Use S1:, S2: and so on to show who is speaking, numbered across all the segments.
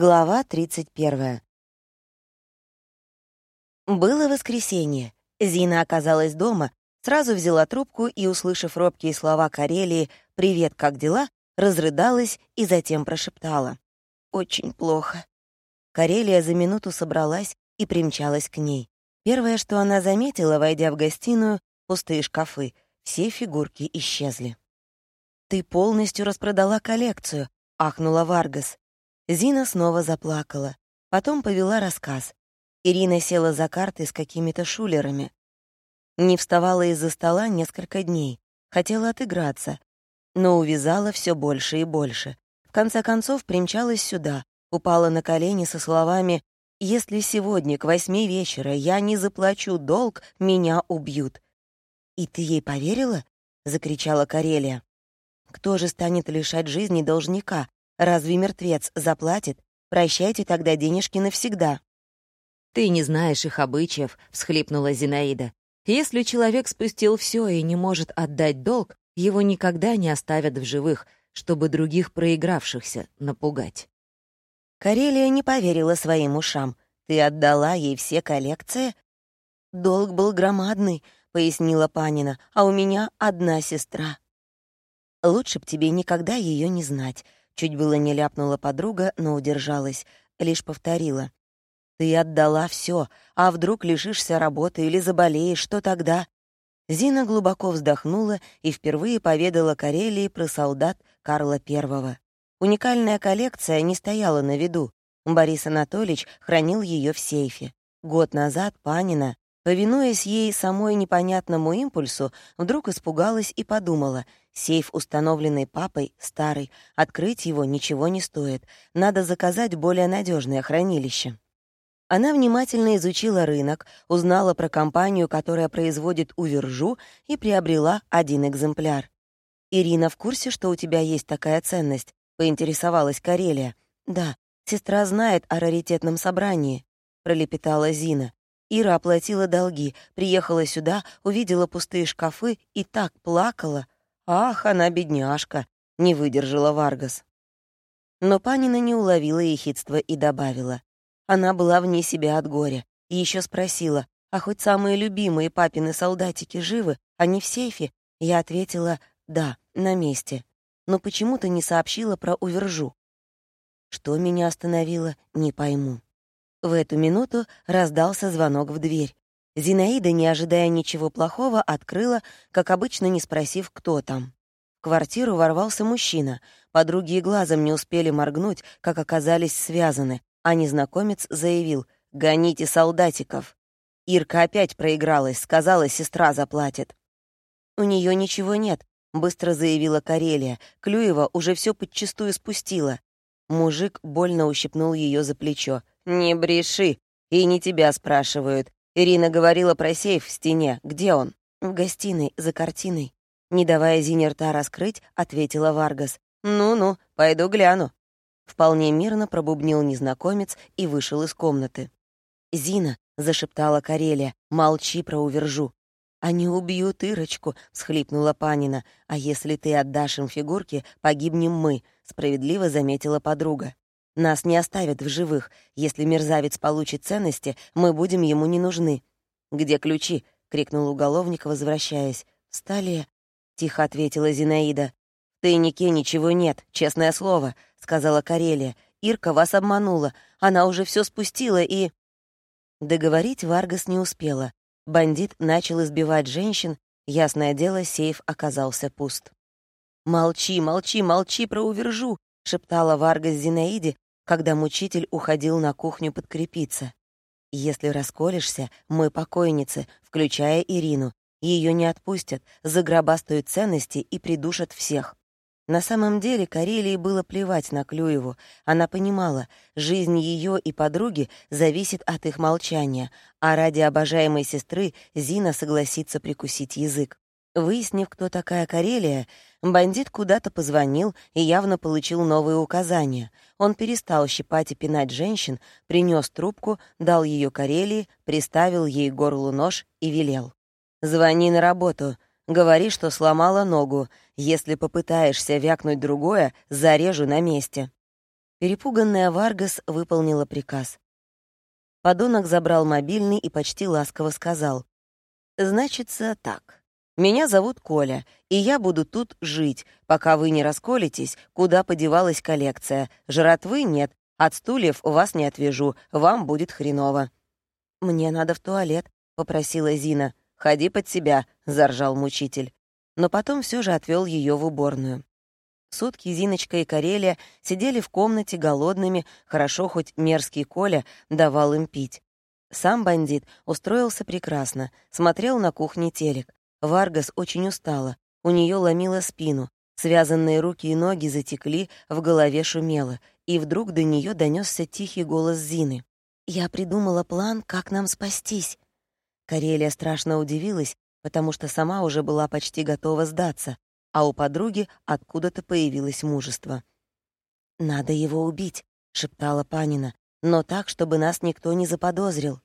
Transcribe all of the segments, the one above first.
S1: Глава 31. Было воскресенье. Зина оказалась дома, сразу взяла трубку и, услышав робкие слова Карелии «Привет, как дела?», разрыдалась и затем прошептала. «Очень плохо». Карелия за минуту собралась и примчалась к ней. Первое, что она заметила, войдя в гостиную, пустые шкафы, все фигурки исчезли. «Ты полностью распродала коллекцию», — ахнула Варгас. Зина снова заплакала. Потом повела рассказ. Ирина села за карты с какими-то шулерами. Не вставала из-за стола несколько дней. Хотела отыграться, но увязала все больше и больше. В конце концов примчалась сюда, упала на колени со словами «Если сегодня к восьми вечера я не заплачу долг, меня убьют». «И ты ей поверила?» — закричала Карелия. «Кто же станет лишать жизни должника, Разве мертвец заплатит? Прощайте тогда денежки навсегда».
S2: «Ты не знаешь их обычаев», — всхлипнула Зинаида. «Если человек спустил все и не может отдать долг, его никогда не оставят в живых, чтобы других проигравшихся напугать».
S1: Карелия не поверила своим ушам. «Ты отдала ей все коллекции?» «Долг был громадный», — пояснила Панина, «а у меня одна сестра». «Лучше б тебе никогда ее не знать», Чуть было не ляпнула подруга, но удержалась, лишь повторила. «Ты отдала все, а вдруг лишишься работы или заболеешь, что тогда?» Зина глубоко вздохнула и впервые поведала Карелии про солдат Карла I. Уникальная коллекция не стояла на виду. Борис Анатольевич хранил ее в сейфе. Год назад Панина, повинуясь ей самой непонятному импульсу, вдруг испугалась и подумала, Сейф, установленный папой, старый. Открыть его ничего не стоит. Надо заказать более надежное хранилище. Она внимательно изучила рынок, узнала про компанию, которая производит увержу, и приобрела один экземпляр. «Ирина в курсе, что у тебя есть такая ценность?» — поинтересовалась Карелия. «Да, сестра знает о раритетном собрании», — пролепетала Зина. Ира оплатила долги, приехала сюда, увидела пустые шкафы и так плакала — «Ах, она бедняжка!» — не выдержала Варгас. Но Панина не уловила ехидства и добавила. Она была вне себя от горя. И еще спросила, а хоть самые любимые папины солдатики живы, они в сейфе? Я ответила, да, на месте. Но почему-то не сообщила про увержу. Что меня остановило, не пойму. В эту минуту раздался звонок в дверь. Зинаида, не ожидая ничего плохого, открыла, как обычно, не спросив, кто там. В квартиру ворвался мужчина. Подруги и глазом не успели моргнуть, как оказались связаны, а незнакомец заявил «Гоните солдатиков». Ирка опять проигралась, сказала, сестра заплатит. «У нее ничего нет», — быстро заявила Карелия. Клюева уже все подчистую спустила. Мужик больно ущипнул ее за плечо. «Не бреши, и не тебя спрашивают. Ирина говорила про сейф в стене. Где он? В гостиной, за картиной. Не давая Зине рта раскрыть, ответила Варгас. «Ну-ну, пойду гляну». Вполне мирно пробубнил незнакомец и вышел из комнаты. «Зина», — зашептала Карелия, — «молчи про увержу». «Они убьют Ирочку», — всхлипнула Панина. «А если ты отдашь им фигурки, погибнем мы», — справедливо заметила подруга. Нас не оставят в живых. Если мерзавец получит ценности, мы будем ему не нужны». «Где ключи?» — крикнул уголовник, возвращаясь. «В столе», — тихо ответила Зинаида. «В тайнике ничего нет, честное слово», — сказала Карелия. «Ирка вас обманула. Она уже все спустила и...» Договорить Варгас не успела. Бандит начал избивать женщин. Ясное дело, сейф оказался пуст. «Молчи, молчи, молчи про увержу!» — шептала Варгас Зинаиде, когда мучитель уходил на кухню подкрепиться. «Если расколешься, мы покойницы, включая Ирину. Ее не отпустят, заграбастают ценности и придушат всех». На самом деле Карелии было плевать на Клюеву. Она понимала, жизнь ее и подруги зависит от их молчания, а ради обожаемой сестры Зина согласится прикусить язык. Выяснив, кто такая Карелия, бандит куда-то позвонил и явно получил новые указания. Он перестал щипать и пинать женщин, принес трубку, дал ее Карелии, приставил ей горлу нож и велел. «Звони на работу. Говори, что сломала ногу. Если попытаешься вякнуть другое, зарежу на месте». Перепуганная Варгас выполнила приказ. Подонок забрал мобильный и почти ласково сказал. «Значится так. Меня зовут Коля, и я буду тут жить, пока вы не расколетесь, куда подевалась коллекция. Жратвы нет, от стульев вас не отвяжу, вам будет хреново». «Мне надо в туалет», — попросила Зина. «Ходи под себя», — заржал мучитель. Но потом все же отвел ее в уборную. Сутки Зиночка и Карелия сидели в комнате голодными, хорошо хоть мерзкий Коля давал им пить. Сам бандит устроился прекрасно, смотрел на кухне телек. Варгас очень устала, у нее ломило спину, связанные руки и ноги затекли, в голове шумело, и вдруг до нее донесся тихий голос Зины. «Я придумала план, как нам спастись». Карелия страшно удивилась, потому что сама уже была почти готова сдаться, а у подруги откуда-то появилось мужество. «Надо его убить», — шептала Панина, «но так, чтобы нас никто не заподозрил».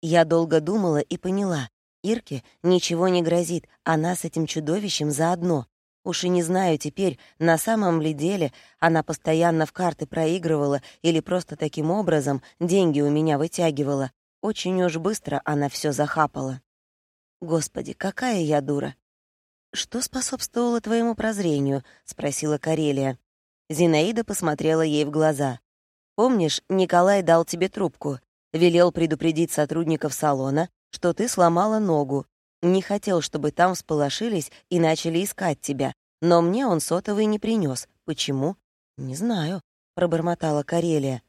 S1: Я долго думала и поняла. Ирке ничего не грозит, она с этим чудовищем заодно. Уж и не знаю теперь, на самом ли деле она постоянно в карты проигрывала или просто таким образом деньги у меня вытягивала. Очень уж быстро она все захапала. Господи, какая я дура. «Что способствовало твоему прозрению?» — спросила Карелия. Зинаида посмотрела ей в глаза. «Помнишь, Николай дал тебе трубку, велел предупредить сотрудников салона, что ты сломала ногу, не хотел, чтобы там всполошились и начали искать тебя. Но мне он сотовый не принес. Почему? Не знаю, пробормотала Карелия.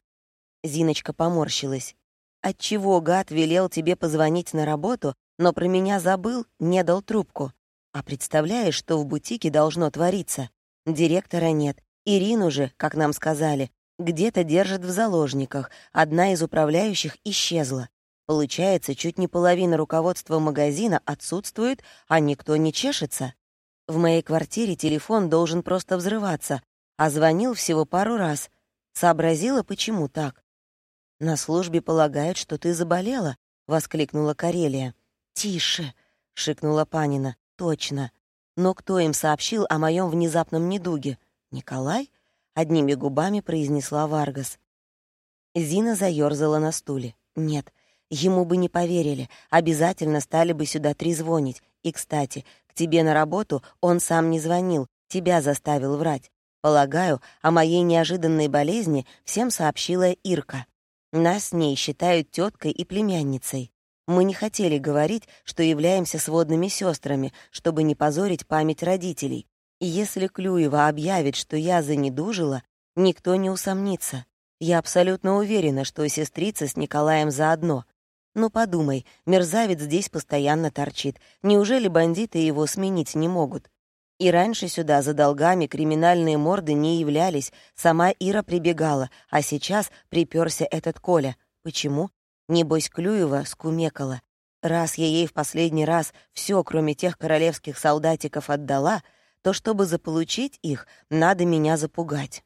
S1: Зиночка поморщилась. Отчего гад велел тебе позвонить на работу, но про меня забыл, не дал трубку? А представляешь, что в бутике должно твориться? Директора нет. Ирину же, как нам сказали, где-то держат в заложниках. Одна из управляющих исчезла. Получается, чуть не половина руководства магазина отсутствует, а никто не чешется. В моей квартире телефон должен просто взрываться, а звонил всего пару раз. Сообразила, почему так. «На службе полагают, что ты заболела», — воскликнула Карелия. «Тише», — шикнула Панина. «Точно. Но кто им сообщил о моем внезапном недуге? Николай?» — одними губами произнесла Варгас. Зина заёрзала на стуле. «Нет, Ему бы не поверили, обязательно стали бы сюда трезвонить. И, кстати, к тебе на работу он сам не звонил, тебя заставил врать. Полагаю, о моей неожиданной болезни всем сообщила Ирка. Нас с ней считают теткой и племянницей. Мы не хотели говорить, что являемся сводными сестрами, чтобы не позорить память родителей. И если Клюева объявит, что я занедужила, никто не усомнится. Я абсолютно уверена, что сестрица с Николаем заодно. Ну подумай, мерзавец здесь постоянно торчит. Неужели бандиты его сменить не могут? И раньше сюда за долгами криминальные морды не являлись, сама Ира прибегала, а сейчас приперся этот Коля. Почему? Небось, Клюева скумекала. Раз я ей в последний раз все, кроме тех королевских солдатиков, отдала, то чтобы заполучить их, надо меня запугать.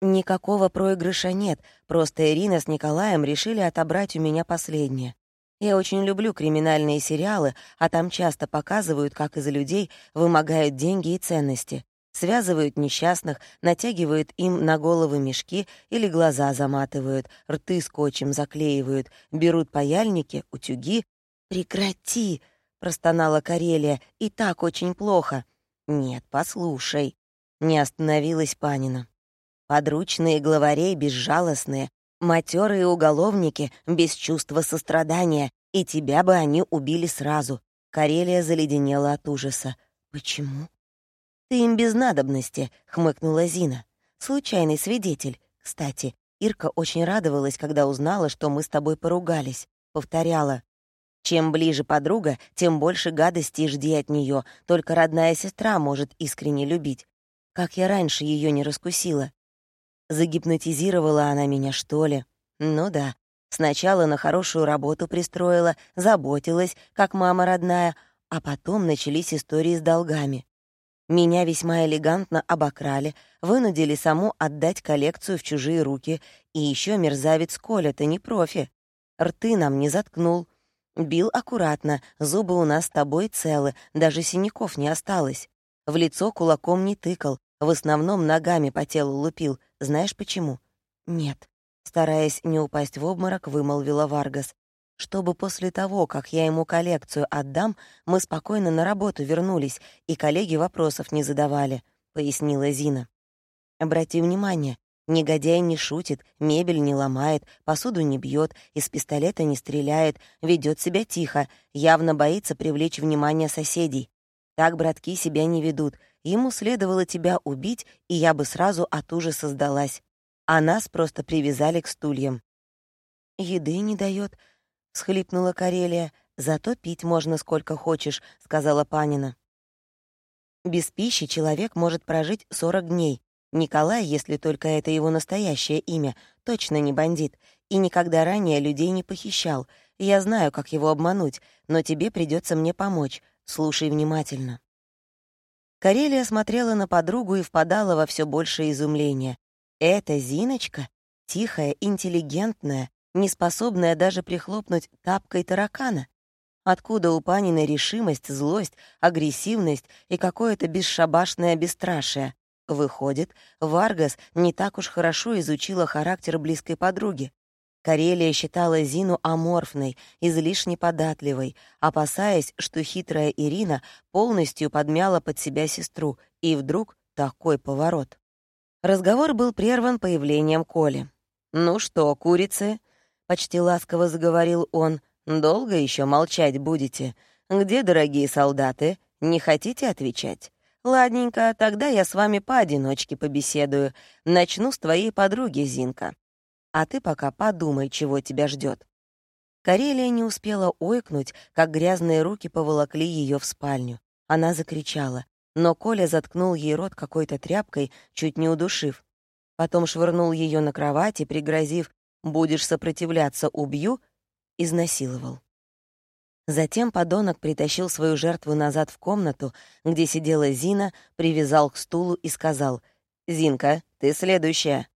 S1: Никакого проигрыша нет, просто Ирина с Николаем решили отобрать у меня последнее. Я очень люблю криминальные сериалы, а там часто показывают, как из людей вымогают деньги и ценности. Связывают несчастных, натягивают им на головы мешки или глаза заматывают, рты скотчем заклеивают, берут паяльники, утюги. «Прекрати!» — простонала Карелия. «И так очень плохо». «Нет, послушай». Не остановилась Панина. Подручные главарей безжалостные, матерые уголовники без чувства сострадания, и тебя бы они убили сразу. Карелия заледенела от ужаса. «Почему?» «Ты им без надобности», — хмыкнула Зина. «Случайный свидетель. Кстати, Ирка очень радовалась, когда узнала, что мы с тобой поругались. Повторяла. Чем ближе подруга, тем больше гадостей жди от нее. Только родная сестра может искренне любить. Как я раньше ее не раскусила. Загипнотизировала она меня, что ли? Ну да. Сначала на хорошую работу пристроила, заботилась, как мама родная, а потом начались истории с долгами. Меня весьма элегантно обокрали, вынудили саму отдать коллекцию в чужие руки, и еще мерзавец Коля-то не профи. Рты нам не заткнул. Бил аккуратно, зубы у нас с тобой целы, даже синяков не осталось. В лицо кулаком не тыкал, в основном ногами по телу лупил, Знаешь почему? Нет. Стараясь не упасть в обморок, вымолвила Варгас. Чтобы после того, как я ему коллекцию отдам, мы спокойно на работу вернулись, и коллеги вопросов не задавали, — пояснила Зина. Обрати внимание, негодяй не шутит, мебель не ломает, посуду не бьет, из пистолета не стреляет, ведет себя тихо, явно боится привлечь внимание соседей. Так братки себя не ведут. Ему следовало тебя убить, и я бы сразу от ужаса сдалась а нас просто привязали к стульям. «Еды не дает, схлипнула Карелия. «Зато пить можно сколько хочешь», — сказала Панина. «Без пищи человек может прожить 40 дней. Николай, если только это его настоящее имя, точно не бандит, и никогда ранее людей не похищал. Я знаю, как его обмануть, но тебе придется мне помочь. Слушай внимательно». Карелия смотрела на подругу и впадала во все большее изумление. Эта Зиночка, тихая, интеллигентная, неспособная даже прихлопнуть тапкой таракана. Откуда у Паниной решимость, злость, агрессивность и какое-то бесшабашное бесстрашие? Выходит, Варгас не так уж хорошо изучила характер близкой подруги. Карелия считала Зину аморфной, излишне податливой, опасаясь, что хитрая Ирина полностью подмяла под себя сестру, и вдруг такой поворот. Разговор был прерван появлением Коли. «Ну что, курицы?» — почти ласково заговорил он. «Долго еще молчать будете? Где, дорогие солдаты? Не хотите отвечать? Ладненько, тогда я с вами поодиночке побеседую. Начну с твоей подруги, Зинка. А ты пока подумай, чего тебя ждет. Карелия не успела ойкнуть, как грязные руки поволокли ее в спальню. Она закричала но Коля заткнул ей рот какой-то тряпкой, чуть не удушив. Потом швырнул ее на кровать и, пригрозив «будешь сопротивляться, убью», изнасиловал. Затем подонок притащил свою жертву назад в комнату, где сидела Зина, привязал к стулу и сказал «Зинка, ты следующая.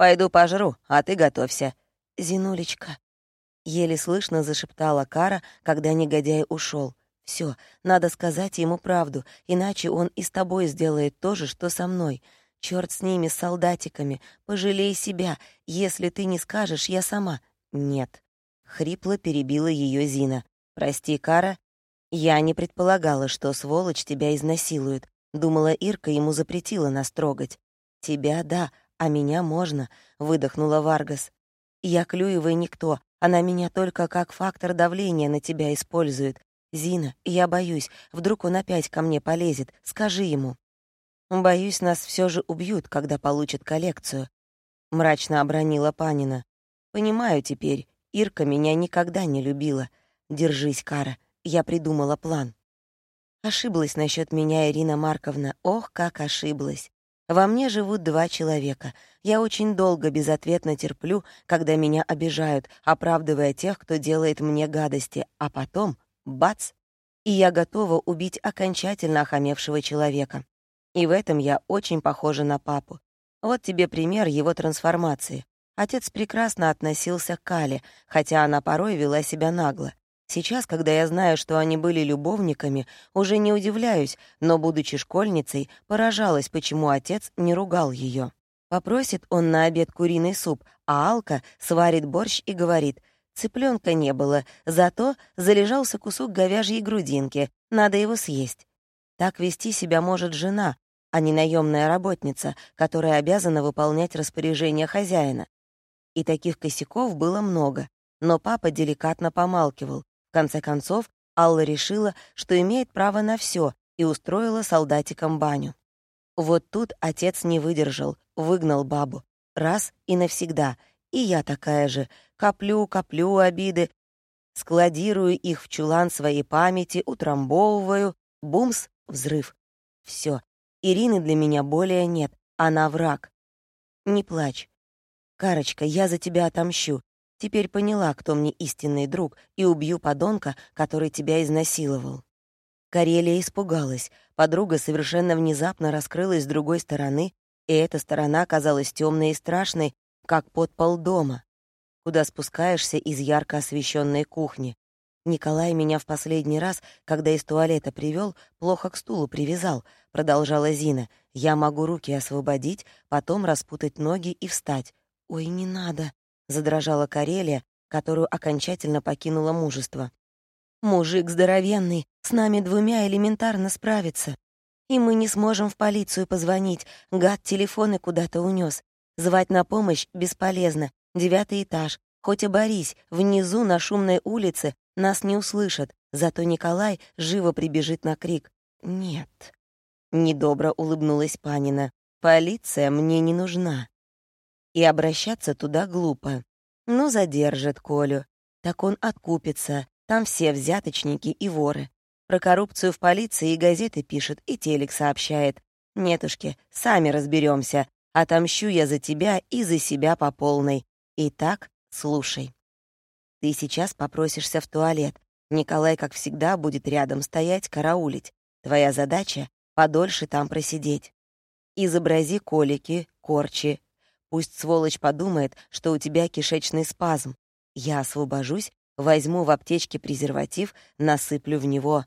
S1: Пойду пожру, а ты готовься». «Зинулечка», — еле слышно зашептала Кара, когда негодяй ушел. Все, надо сказать ему правду, иначе он и с тобой сделает то же, что со мной. Черт с ними, с солдатиками. Пожалей себя. Если ты не скажешь, я сама. Нет. Хрипло перебила ее Зина. Прости, Кара. Я не предполагала, что сволочь тебя изнасилует. Думала, Ирка ему запретила нас трогать. Тебя — да, а меня можно, — выдохнула Варгас. Я Клюевой никто, она меня только как фактор давления на тебя использует. «Зина, я боюсь, вдруг он опять ко мне полезет. Скажи ему». «Боюсь, нас все же убьют, когда получат коллекцию», — мрачно обронила Панина. «Понимаю теперь, Ирка меня никогда не любила. Держись, Кара, я придумала план». Ошиблась насчет меня Ирина Марковна. Ох, как ошиблась. Во мне живут два человека. Я очень долго безответно терплю, когда меня обижают, оправдывая тех, кто делает мне гадости, а потом Бац! И я готова убить окончательно охамевшего человека. И в этом я очень похожа на папу. Вот тебе пример его трансформации. Отец прекрасно относился к Кале, хотя она порой вела себя нагло. Сейчас, когда я знаю, что они были любовниками, уже не удивляюсь, но, будучи школьницей, поражалась, почему отец не ругал ее. Попросит он на обед куриный суп, а Алка сварит борщ и говорит Цыпленка не было, зато залежался кусок говяжьей грудинки, надо его съесть. Так вести себя может жена, а не наемная работница, которая обязана выполнять распоряжения хозяина. И таких косяков было много, но папа деликатно помалкивал. В конце концов, Алла решила, что имеет право на все, и устроила солдатикам баню. Вот тут отец не выдержал, выгнал бабу. Раз и навсегда — и я такая же. Коплю, коплю обиды, складирую их в чулан своей памяти, утрамбовываю. Бумс, взрыв. Все. Ирины для меня более нет. Она враг. Не плачь. Карочка, я за тебя отомщу. Теперь поняла, кто мне истинный друг, и убью подонка, который тебя изнасиловал. Карелия испугалась. Подруга совершенно внезапно раскрылась с другой стороны, и эта сторона казалась темной и страшной, как подпол дома, куда спускаешься из ярко освещенной кухни. Николай меня в последний раз, когда из туалета привел, плохо к стулу привязал, продолжала Зина. Я могу руки освободить, потом распутать ноги и встать. «Ой, не надо», — задрожала Карелия, которую окончательно покинуло мужество. «Мужик здоровенный, с нами двумя элементарно справится. И мы не сможем в полицию позвонить, гад телефоны куда-то унес. Звать на помощь бесполезно, девятый этаж. Хоть и борись, внизу на шумной улице нас не услышат, зато Николай живо прибежит на крик. «Нет». Недобро улыбнулась Панина. «Полиция мне не нужна». И обращаться туда глупо. Ну, задержит Колю. Так он откупится. Там все взяточники и воры. Про коррупцию в полиции и газеты пишет, и телек сообщает. Нетушки, сами разберемся. Отомщу я за тебя и за себя по полной. Итак, слушай. Ты сейчас попросишься в туалет. Николай, как всегда, будет рядом стоять, караулить. Твоя задача — подольше там просидеть. Изобрази колики, корчи. Пусть сволочь подумает, что у тебя кишечный спазм. Я освобожусь, возьму в аптечке презерватив, насыплю в него,